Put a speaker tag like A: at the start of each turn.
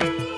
A: you